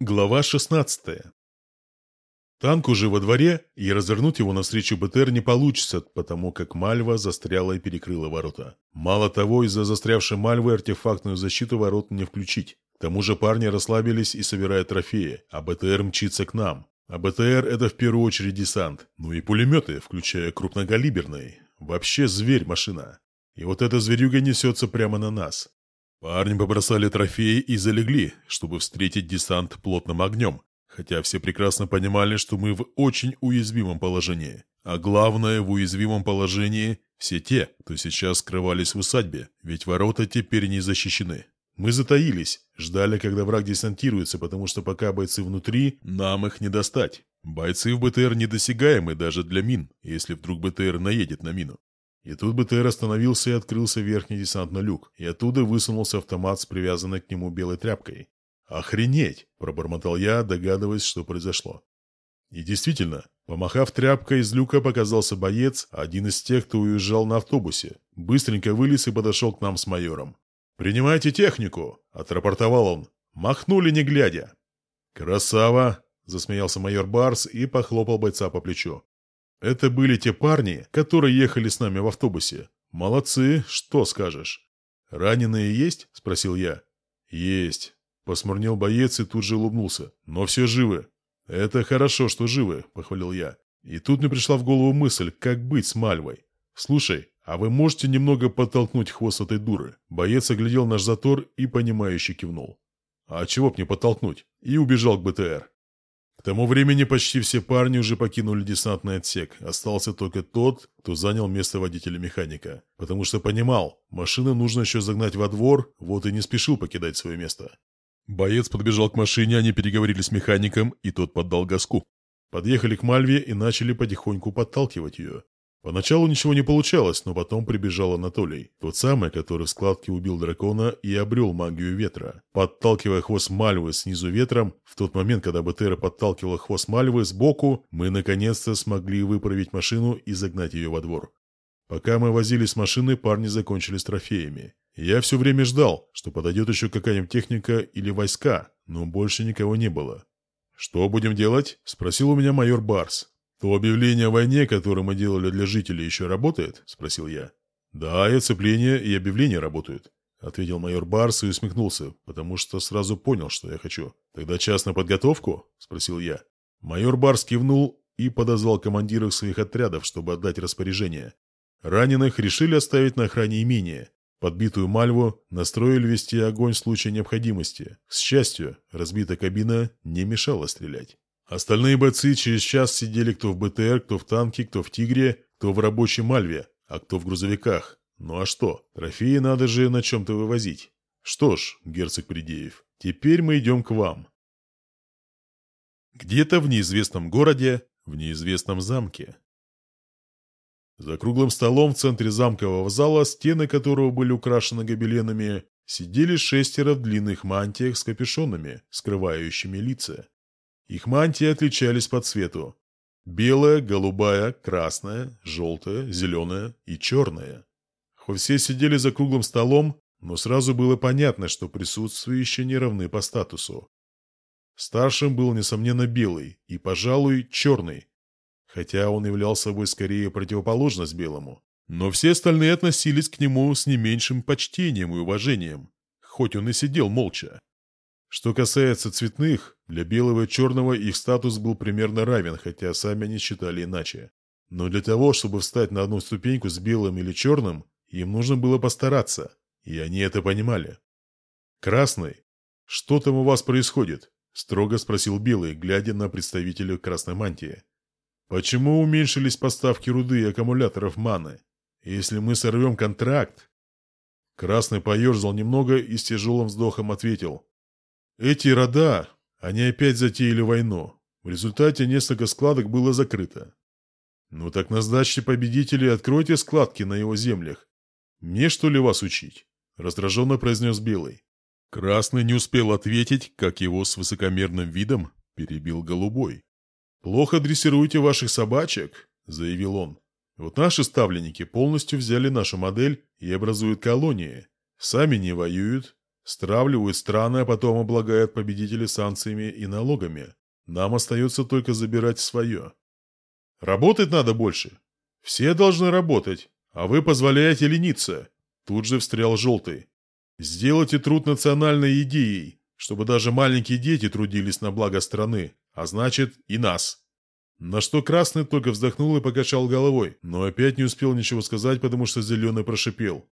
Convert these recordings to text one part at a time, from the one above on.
Глава 16. Танк уже во дворе, и развернуть его навстречу БТР не получится, потому как Мальва застряла и перекрыла ворота. Мало того, из-за застрявшей Мальвы артефактную защиту ворот не включить. К тому же парни расслабились и собирают трофеи, а БТР мчится к нам. А БТР это в первую очередь десант. Ну и пулеметы, включая крупнокалиберные. Вообще зверь машина. И вот эта зверюга несется прямо на нас. Парни побросали трофеи и залегли, чтобы встретить десант плотным огнем, хотя все прекрасно понимали, что мы в очень уязвимом положении. А главное, в уязвимом положении все те, кто сейчас скрывались в усадьбе, ведь ворота теперь не защищены. Мы затаились, ждали, когда враг десантируется, потому что пока бойцы внутри, нам их не достать. Бойцы в БТР недосягаемы даже для мин, если вдруг БТР наедет на мину. И тут БТР остановился и открылся верхний десантный люк, и оттуда высунулся автомат с привязанной к нему белой тряпкой. «Охренеть!» – пробормотал я, догадываясь, что произошло. И действительно, помахав тряпкой, из люка показался боец, один из тех, кто уезжал на автобусе. Быстренько вылез и подошел к нам с майором. «Принимайте технику!» – отрапортовал он. Махнули не глядя. «Красава!» – засмеялся майор Барс и похлопал бойца по плечу. Это были те парни, которые ехали с нами в автобусе. Молодцы, что скажешь? Раненые есть? Спросил я. Есть. Посмурнел боец и тут же улыбнулся. Но все живы. Это хорошо, что живы, похвалил я. И тут мне пришла в голову мысль, как быть с Мальвой. Слушай, а вы можете немного подтолкнуть хвост этой дуры? Боец оглядел наш затор и понимающе кивнул. А чего б не подтолкнуть? И убежал к БТР. К тому времени почти все парни уже покинули десантный отсек. Остался только тот, кто занял место водителя-механика. Потому что понимал, машину нужно еще загнать во двор, вот и не спешил покидать свое место. Боец подбежал к машине, они переговорили с механиком, и тот поддал газку. Подъехали к Мальве и начали потихоньку подталкивать ее. Поначалу ничего не получалось, но потом прибежал Анатолий, тот самый, который в складке убил дракона и обрел магию ветра. Подталкивая хвост Мальвы снизу ветром, в тот момент, когда Бетера подталкивала хвост Мальвы сбоку, мы наконец-то смогли выправить машину и загнать ее во двор. Пока мы возились с машиной, парни закончили с трофеями. Я все время ждал, что подойдет еще какая-нибудь техника или войска, но больше никого не было. «Что будем делать?» – спросил у меня майор Барс. «То объявление о войне, которое мы делали для жителей, еще работает?» – спросил я. «Да, и оцепление, и объявления работают», – ответил майор Барс и усмехнулся, потому что сразу понял, что я хочу. «Тогда час на подготовку?» – спросил я. Майор Барс кивнул и подозвал командиров своих отрядов, чтобы отдать распоряжение. Раненых решили оставить на охране имения. Подбитую Мальву настроили вести огонь в случае необходимости. К счастью, разбитая кабина не мешала стрелять. Остальные бойцы через час сидели кто в БТР, кто в танке, кто в «Тигре», кто в рабочей «Мальве», а кто в грузовиках. Ну а что, трофеи надо же на чем-то вывозить. Что ж, герцог Придеев, теперь мы идем к вам. Где-то в неизвестном городе, в неизвестном замке. За круглым столом в центре замкового зала, стены которого были украшены гобеленами, сидели шестеро в длинных мантиях с капюшонами, скрывающими лица. Их мантии отличались по цвету. Белая, голубая, красная, желтая, зеленая и черная. Хоть все сидели за круглым столом, но сразу было понятно, что присутствующие не равны по статусу. Старшим был, несомненно, белый и, пожалуй, черный, хотя он являл собой скорее противоположность белому. Но все остальные относились к нему с не меньшим почтением и уважением, хоть он и сидел молча. Что касается цветных, для белого и черного их статус был примерно равен, хотя сами они считали иначе. Но для того, чтобы встать на одну ступеньку с белым или черным, им нужно было постараться, и они это понимали. «Красный, что там у вас происходит?» – строго спросил Белый, глядя на представителя красной мантии. «Почему уменьшились поставки руды и аккумуляторов маны? Если мы сорвем контракт...» Красный поерзал немного и с тяжелым вздохом ответил. Эти рода, они опять затеяли войну. В результате несколько складок было закрыто. Ну так назначьте победителей откройте складки на его землях. Мне что ли вас учить? Раздраженно произнес Белый. Красный не успел ответить, как его с высокомерным видом перебил Голубой. «Плохо дрессируете ваших собачек», — заявил он. «Вот наши ставленники полностью взяли нашу модель и образуют колонии. Сами не воюют, Стравливают страны, а потом облагают победителей санкциями и налогами. Нам остается только забирать свое. Работать надо больше. Все должны работать, а вы позволяете лениться. Тут же встрял Желтый. Сделайте труд национальной идеей, чтобы даже маленькие дети трудились на благо страны, а значит и нас. На что Красный только вздохнул и покачал головой, но опять не успел ничего сказать, потому что Зеленый прошипел.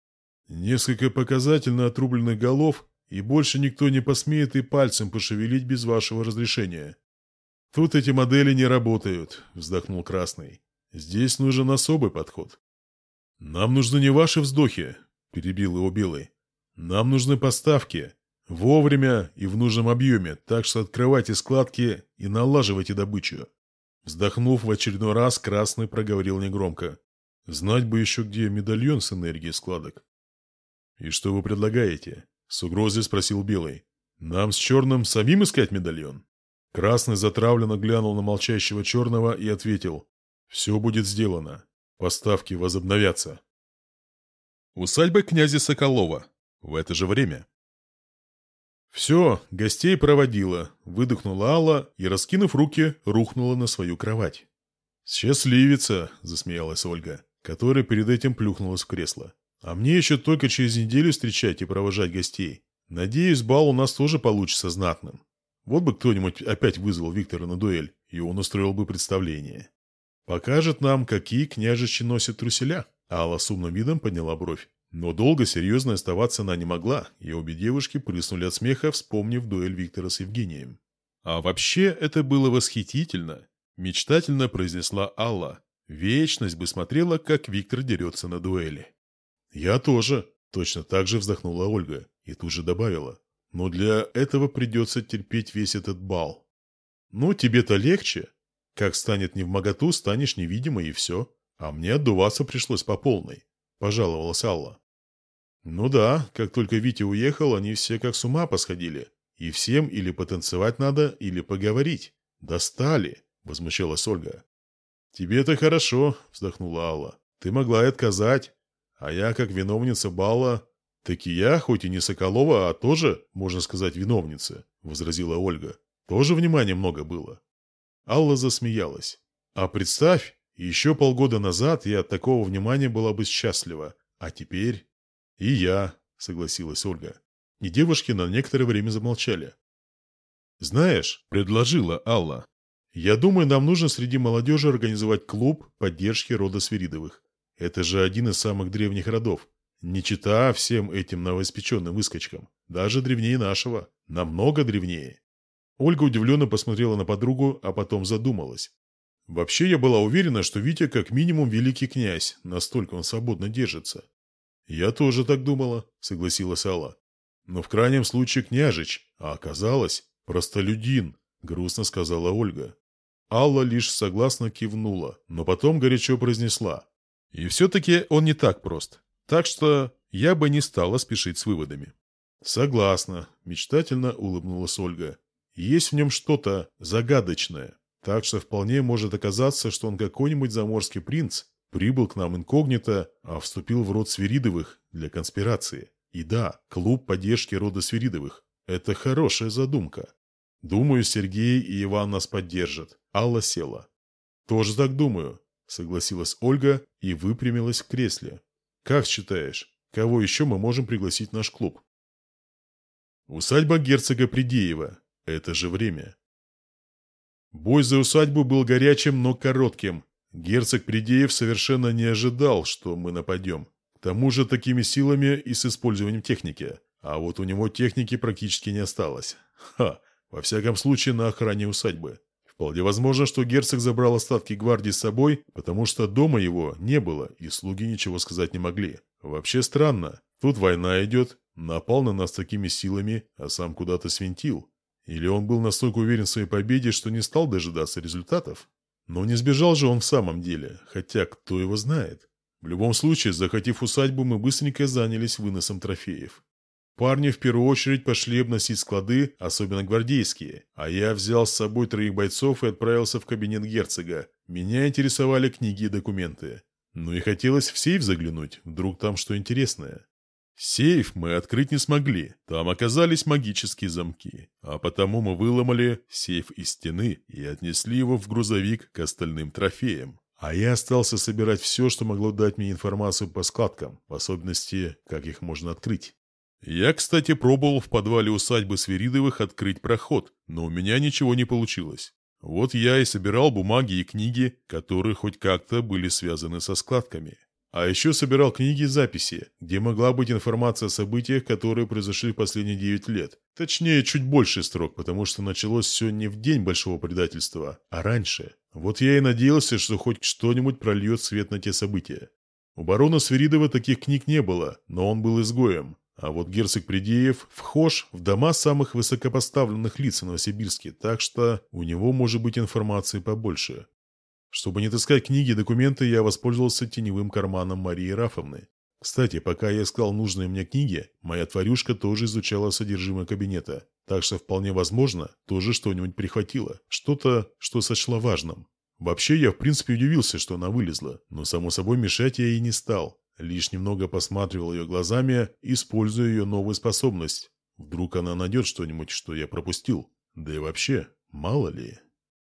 «Несколько показательно отрубленных голов, и больше никто не посмеет и пальцем пошевелить без вашего разрешения». «Тут эти модели не работают», — вздохнул Красный. «Здесь нужен особый подход». «Нам нужны не ваши вздохи», — перебил его Белый. «Нам нужны поставки. Вовремя и в нужном объеме, так что открывайте складки и налаживайте добычу». Вздохнув в очередной раз, Красный проговорил негромко. «Знать бы еще, где медальон с энергией складок». «И что вы предлагаете?» — с угрозой спросил Белый. «Нам с Черным самим искать медальон?» Красный затравленно глянул на молчащего Черного и ответил. «Все будет сделано. Поставки возобновятся». Усадьба князя Соколова. В это же время. «Все, гостей проводила», — выдохнула Алла и, раскинув руки, рухнула на свою кровать. «Счастливица», — засмеялась Ольга, которая перед этим плюхнулась в кресло. «А мне еще только через неделю встречать и провожать гостей. Надеюсь, бал у нас тоже получится знатным. Вот бы кто-нибудь опять вызвал Виктора на дуэль, и он устроил бы представление. Покажет нам, какие княжичи носят труселя». Алла с умным видом подняла бровь. Но долго серьезно оставаться она не могла, и обе девушки прыснули от смеха, вспомнив дуэль Виктора с Евгением. «А вообще это было восхитительно!» – мечтательно произнесла Алла. Вечность бы смотрела, как Виктор дерется на дуэли. «Я тоже!» – точно так же вздохнула Ольга и тут же добавила. «Но для этого придется терпеть весь этот бал». «Ну, тебе-то легче. Как станет не в моготу, станешь невидимой и все. А мне отдуваться пришлось по полной», – пожаловалась Алла. Ну да, как только Витя уехал, они все как с ума посходили. И всем или потанцевать надо, или поговорить. Достали, возмущалась Ольга. Тебе-то хорошо, вздохнула Алла. Ты могла и отказать. А я, как виновница бала... Так и я, хоть и не Соколова, а тоже, можно сказать, виновница, возразила Ольга. Тоже внимания много было. Алла засмеялась. А представь, еще полгода назад я от такого внимания была бы счастлива. А теперь... «И я», — согласилась Ольга. И девушки на некоторое время замолчали. «Знаешь», — предложила Алла, — «я думаю, нам нужно среди молодежи организовать клуб поддержки рода Свиридовых. Это же один из самых древних родов. Не чита всем этим новоиспеченным выскочкам. Даже древнее нашего. Намного древнее». Ольга удивленно посмотрела на подругу, а потом задумалась. Вообще я была уверена, что Витя как минимум великий князь, настолько он свободно держится. «Я тоже так думала», — согласилась Алла. «Но в крайнем случае княжич, а оказалось простолюдин», — грустно сказала Ольга. Алла лишь согласно кивнула, но потом горячо произнесла. «И все-таки он не так прост. Так что я бы не стала спешить с выводами». «Согласна», — мечтательно улыбнулась Ольга. «Есть в нем что-то загадочное, так что вполне может оказаться, что он какой-нибудь заморский принц, Прибыл к нам инкогнито, а вступил в род Свиридовых для конспирации. И да, клуб поддержки рода Свиридовых. Это хорошая задумка. Думаю, Сергей и Иван нас поддержат. Алла села. Тоже так думаю, согласилась Ольга и выпрямилась в кресле. Как считаешь, кого еще мы можем пригласить в наш клуб? Усадьба герцога Придеева. Это же время. Бой за усадьбу был горячим, но коротким, Герцог Придеев совершенно не ожидал, что мы нападем. К тому же такими силами и с использованием техники. А вот у него техники практически не осталось. Ха! Во всяком случае, на охране усадьбы. Вполне возможно, что герцог забрал остатки гвардии с собой, потому что дома его не было, и слуги ничего сказать не могли. Вообще странно. Тут война идет, напал на нас такими силами, а сам куда-то свинтил. Или он был настолько уверен в своей победе, что не стал дожидаться результатов? Но не сбежал же он в самом деле, хотя кто его знает. В любом случае, захотев усадьбу, мы быстренько занялись выносом трофеев. Парни в первую очередь пошли обносить склады, особенно гвардейские, а я взял с собой троих бойцов и отправился в кабинет герцога. Меня интересовали книги и документы. Ну и хотелось в сейф заглянуть, вдруг там что интересное. Сейф мы открыть не смогли, там оказались магические замки, а потому мы выломали сейф из стены и отнесли его в грузовик к остальным трофеям. А я остался собирать все, что могло дать мне информацию по складкам, в особенности, как их можно открыть. Я, кстати, пробовал в подвале усадьбы Свиридовых открыть проход, но у меня ничего не получилось. Вот я и собирал бумаги и книги, которые хоть как-то были связаны со складками. А еще собирал книги и записи, где могла быть информация о событиях, которые произошли в последние 9 лет. Точнее, чуть больше строк, потому что началось все не в день большого предательства, а раньше. Вот я и надеялся, что хоть что-нибудь прольет свет на те события. У барона Свиридова таких книг не было, но он был изгоем. А вот герцог Придеев вхож в дома самых высокопоставленных лиц в Новосибирске, так что у него может быть информации побольше. Чтобы не таскать книги и документы, я воспользовался теневым карманом Марии Рафовны. Кстати, пока я искал нужные мне книги, моя тварюшка тоже изучала содержимое кабинета, так что вполне возможно, тоже что-нибудь прихватила, что-то, что сочла важным. Вообще, я в принципе удивился, что она вылезла, но само собой мешать я ей не стал. Лишь немного посматривал ее глазами, используя ее новую способность. Вдруг она найдет что-нибудь, что я пропустил. Да и вообще, мало ли...